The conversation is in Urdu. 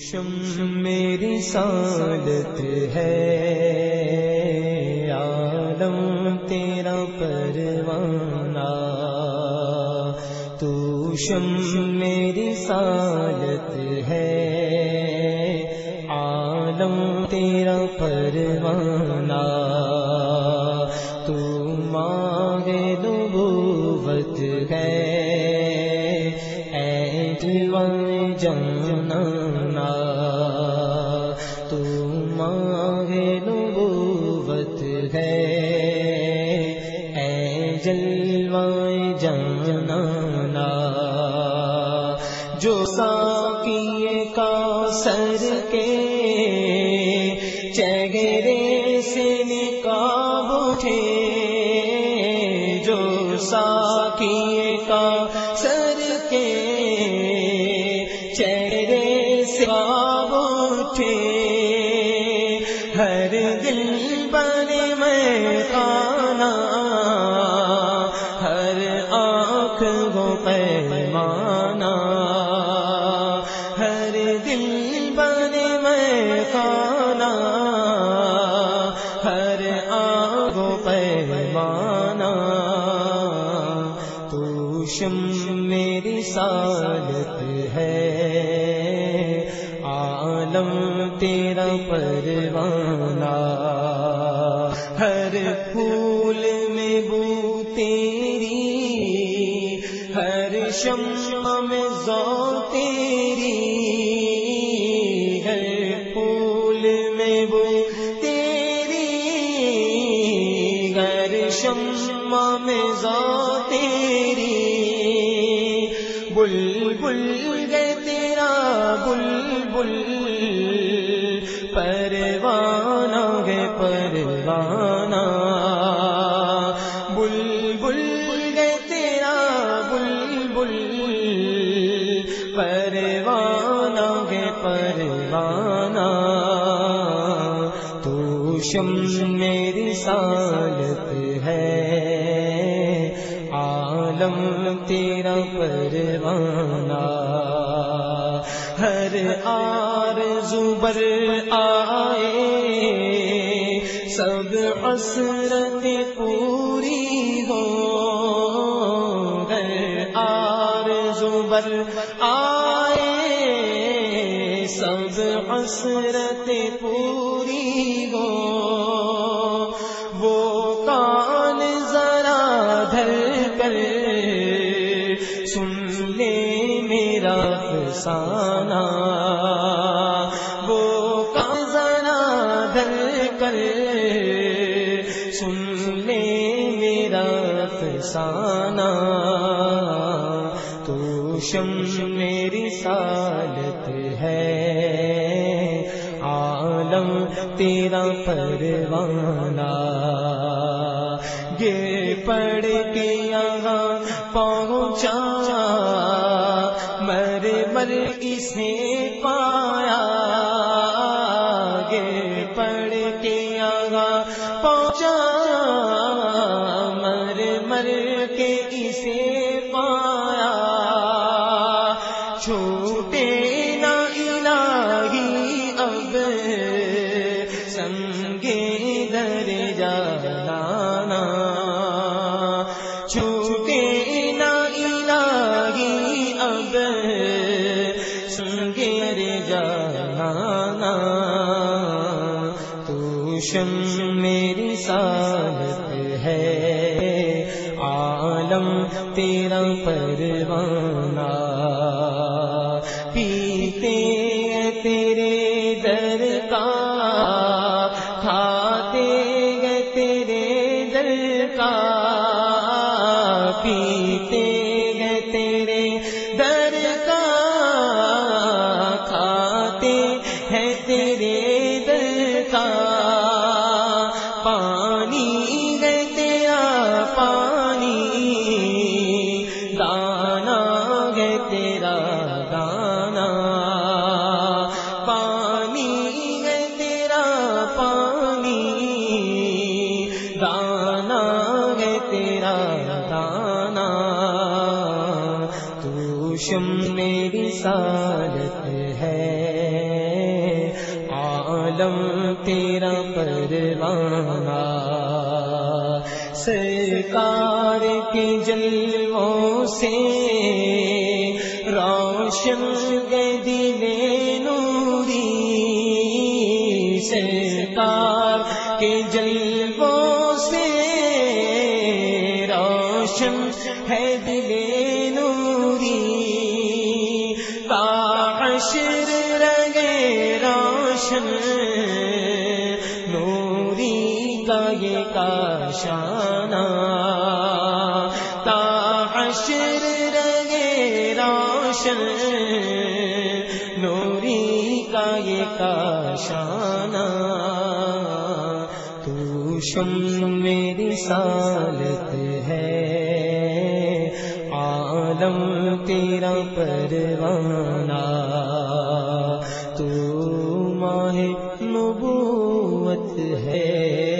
شم میری سالت ہے۔ عالم تیرا پروانہ۔ تو شم میری سالت ہے۔ عالم تیرا پروانہ۔ تو ماہ نبوت ہے۔ اے جوان نبوت ہے۔ اے جلوائے جانا جو ساکی کا سر کے چہرے سے نکاب اٹھے جو ساکی کا سر کے چہرے سے نکاب اٹھے آنکھ گو پیمانا ہر دل بنے میں کھانا ہر آنکھ گو پیمانا تو شم میری سالت ہے۔ عالم تیرا پروانہ۔ بل بل گئے تیرا بل بل پروانہ گے پروانہ۔ بل بل گئے تیرا بل بل پروانہ گے پروانہ۔ تو شم میری سالت ہے۔ عالم تیرا پروانہ۔ ہر آر زبر آئے۔ سب حسرت پوری ہو ہر آر زبر آئے۔ سب حسرت پوری ہو سن لے میرا فسانہ وہ کان ذرا دھر کر سن لے میرا فسانہ تو شم میری سالت ہے۔ عالم تیرا پروانہ۔ یہ پڑھ کے یہاں پہنچا پہنچا مر مر کے اسے پایا۔ چھوٹے نہ الہی اب سنگے در جانا چھوٹے نہ الہی اب سنگے در جانا تو شم ہے۔ عالم تیرا پروانہ پیتے تیرے در کا، کھاتے گئے تیرے در کا، پیتے گئے تیرے در کا، کھاتے ہیں تیرے گئے تیرا دانا۔ پانی گئے تیرا پانی۔ دانا گئے تیرا دانا۔ تو شم میری سالت ہے۔ عالم تیرا پروانہ۔ سرکار کے جلووں سے روشن دل نوری سرکار کے جلووں سے روشن ہے دل نوری۔ کاشر رگے روشن نوری کا یہ کاشانہ۔ تاشر رگے روشن، نوری کا یہ کاشانہ۔ تو شم میری سالت ہے، عالم تیرا پروانہ۔ تو ماہ نبوت ہے۔